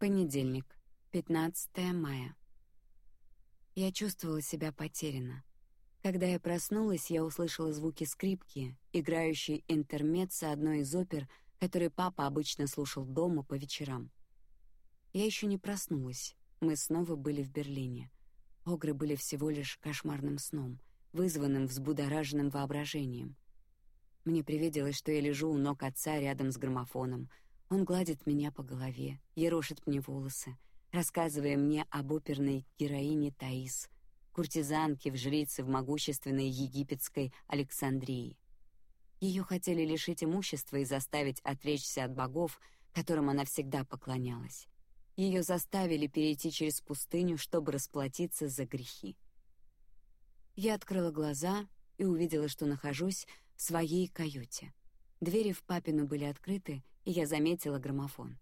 Понедельник, 15 мая. Я чувствовала себя потеряна. Когда я проснулась, я услышала звуки скрипки, играющей интермеццо одной из опер, которые папа обычно слушал дома по вечерам. Я еще не проснулась. Мы снова были в Берлине. Огры были всего лишь кошмарным сном, вызванным взбудораженным воображением. Мне привиделось, что я лежу у ног отца рядом с граммофоном — он гладит меня по голове, ерошит мне волосы, рассказывая мне об оперной героине Таис, куртизанке в жрице в могущественной египетской Александрии. Ее хотели лишить имущества и заставить отречься от богов, которым она всегда поклонялась. Ее заставили перейти через пустыню, чтобы расплатиться за грехи. Я открыла глаза и увидела, что нахожусь в своей каюте. Двери в папину были открыты, и я заметила граммофон.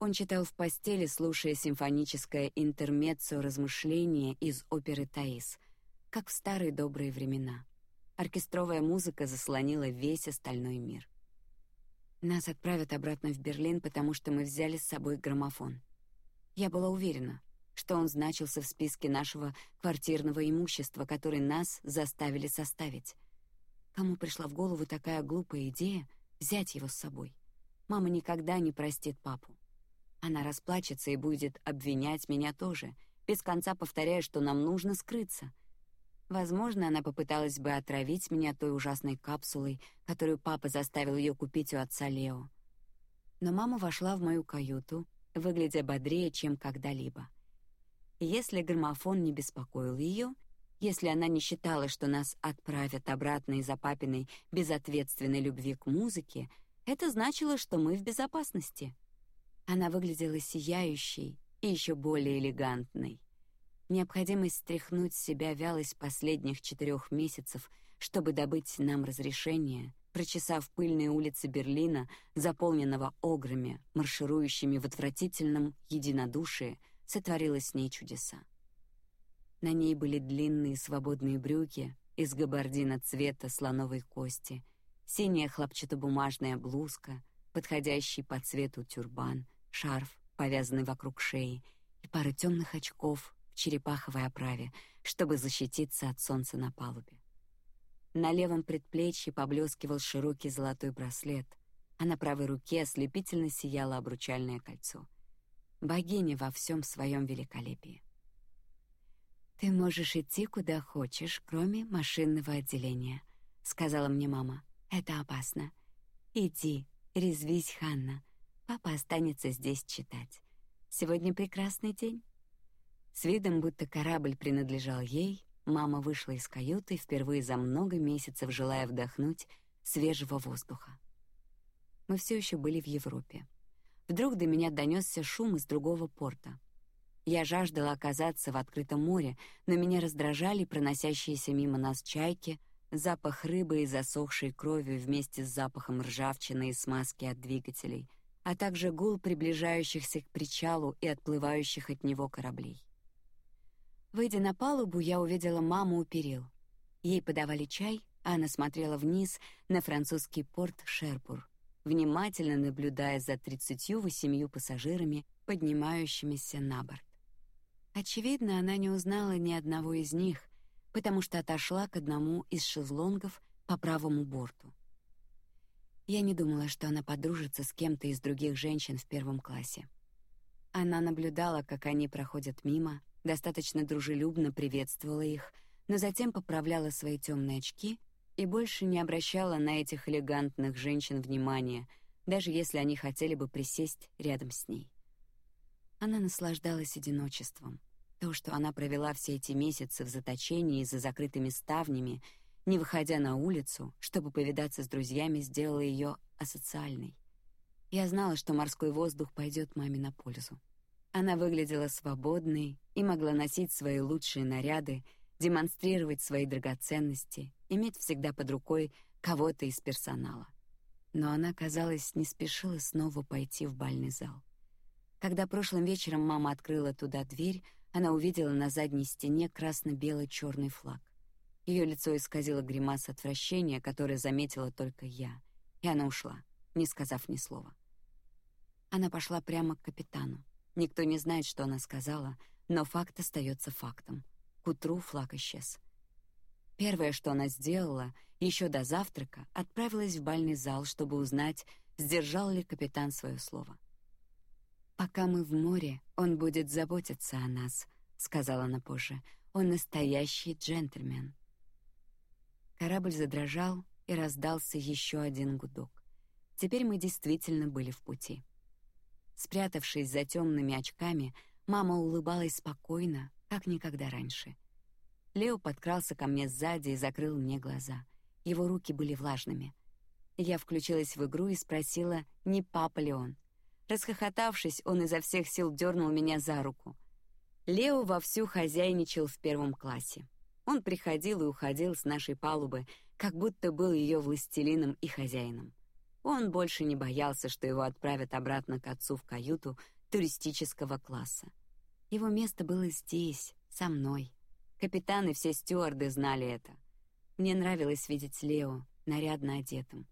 Он читал в постели, слушая симфоническое интермеццо размышления из оперы Таис, как в старые добрые времена. Оркестровая музыка заслонила весь остальной мир. Нас отправят обратно в Берлин, потому что мы взяли с собой граммофон. Я была уверена, что он значился в списке нашего квартирного имущества, который нас заставили составить. Кому пришла в голову такая глупая идея взять его с собой? Мама никогда не простит папу. Она расплачется и будет обвинять меня тоже, без конца повторяя, что нам нужно скрыться. Возможно, она попыталась бы отравить меня той ужасной капсулой, которую папа заставил ее купить у отца Лео. Но мама вошла в мою каюту, выглядя бодрее, чем когда-либо. Если граммофон не беспокоил ее, если она не считала, что нас отправят обратно из-за папиной безответственной любви к музыке, это значило, что мы в безопасности. Она выглядела сияющей и еще более элегантной. Необходимость стряхнуть с себя вялость последних четырех месяцев, чтобы добыть нам разрешение, прочесав пыльные улицы Берлина, заполненного ограми, марширующими в отвратительном единодушии, сотворила с ней чудеса. На ней были длинные свободные брюки из габардина цвета слоновой кости, синяя хлопчатобумажная блузка, подходящий по цвету тюрбан, шарф, повязанный вокруг шеи, и пара темных очков в черепаховой оправе, чтобы защититься от солнца на палубе. На левом предплечье поблескивал широкий золотой браслет, а на правой руке ослепительно сияло обручальное кольцо. Богиня во всем своем великолепии. Ты можешь идти куда хочешь, кроме машинного отделения, сказала мне мама. Это опасно. Иди, резвись, Ханна. Папа останется здесь читать. Сегодня прекрасный день. С видом, будто корабль принадлежал ей, мама вышла из каюты впервые за много месяцев, желая вдохнуть свежего воздуха. Мы все еще были в Европе. Вдруг до меня донесся шум из другого порта. Я жаждала оказаться в открытом море, но меня раздражали проносящиеся мимо нас чайки, запах рыбы и засохшей крови вместе с запахом ржавчины и смазки от двигателей, а также гул приближающихся к причалу и отплывающих от него кораблей. Выйдя на палубу, я увидела маму у перил. Ей подавали чай, а она смотрела вниз на французский порт Шерпур, внимательно наблюдая за тридцатью восемью пассажирами, поднимающимися на борт. Очевидно, она не узнала ни одного из них, потому что отошла к одному из шезлонгов по правому борту. Я не думала, что она подружится с кем-то из других женщин в первом классе. Она наблюдала, как они проходят мимо, достаточно дружелюбно приветствовала их, но затем поправляла свои темные очки и больше не обращала на этих элегантных женщин внимания, даже если они хотели бы присесть рядом с ней. Она наслаждалась одиночеством. То, что она провела все эти месяцы в заточении за закрытыми ставнями, не выходя на улицу, чтобы повидаться с друзьями, сделало ее асоциальной. Я знала, что морской воздух пойдет маме на пользу. Она выглядела свободной и могла носить свои лучшие наряды, демонстрировать свои драгоценности, иметь всегда под рукой кого-то из персонала. Но она, казалось, не спешила снова пойти в бальный зал. Когда прошлым вечером мама открыла туда дверь, она увидела на задней стене красно-бело-черный флаг. Ее лицо исказило гримаса отвращения, которое заметила только я, и она ушла, не сказав ни слова. Она пошла прямо к капитану, Никто не знает, что она сказала, но факт остается фактом. К утру флаг исчез. Первое, что она сделала, еще до завтрака, отправилась в бальный зал, чтобы узнать, сдержал ли капитан свое слово. «Пока мы в море, он будет заботиться о нас», — сказала она позже. «Он настоящий джентльмен». Корабль задрожал, и раздался еще один гудок. Теперь мы действительно были в пути. Спрятавшись за темными очками, мама улыбалась спокойно, как никогда раньше. Лео подкрался ко мне сзади и закрыл мне глаза. Его руки были влажными. Я включилась в игру и спросила, не папа ли он. Расхохотавшись, он изо всех сил дернул меня за руку. Лео вовсю хозяйничал в первом классе. Он приходил и уходил с нашей палубы, как будто был ее властелином и хозяином. Он больше не боялся, что его отправят обратно к отцу в каюту туристического класса. Его место было здесь, со мной. Капитаны и все стюарды знали это. Мне нравилось видеть Лео нарядно одетым.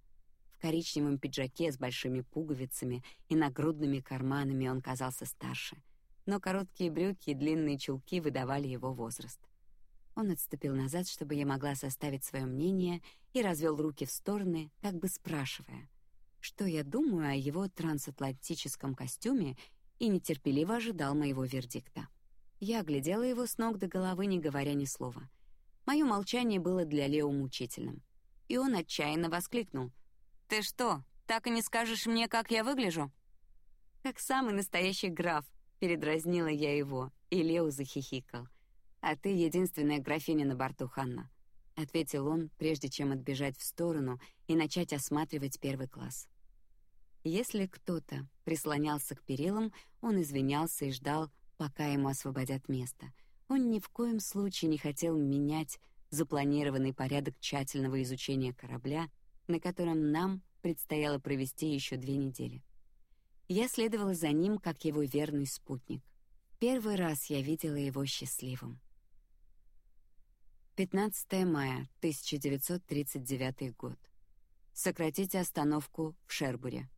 В коричневом пиджаке с большими пуговицами и нагрудными карманами он казался старше, но короткие брюки и длинные чулки выдавали его возраст. Он отступил назад, чтобы я могла составить свое мнение, и развел руки в стороны, как бы спрашивая, что я думаю о его трансатлантическом костюме, и нетерпеливо ожидал моего вердикта. Я оглядела его с ног до головы, не говоря ни слова. Мое молчание было для Лео мучительным, и он отчаянно воскликнул: "Ты что, так и не скажешь мне, как я выгляжу?" Как самый настоящий граф, передразнила я его, и Лео захихикал. «А ты единственная графиня на борту, Ханна», — ответил он, прежде чем отбежать в сторону и начать осматривать первый класс. Если кто-то прислонялся к перилам, он извинялся и ждал, пока ему освободят место. Он ни в коем случае не хотел менять запланированный порядок тщательного изучения корабля, на котором нам предстояло провести еще две недели. Я следовала за ним, как его верный спутник. Первый раз я видела его счастливым. 15 мая 1939 год. Сократите остановку в Шербуре.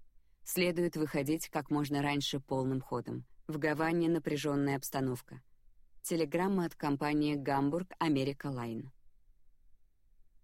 Следует выходить как можно раньше полным ходом. В Гаване напряженная обстановка. Телеграмма от компании Гамбург Америка Лайн.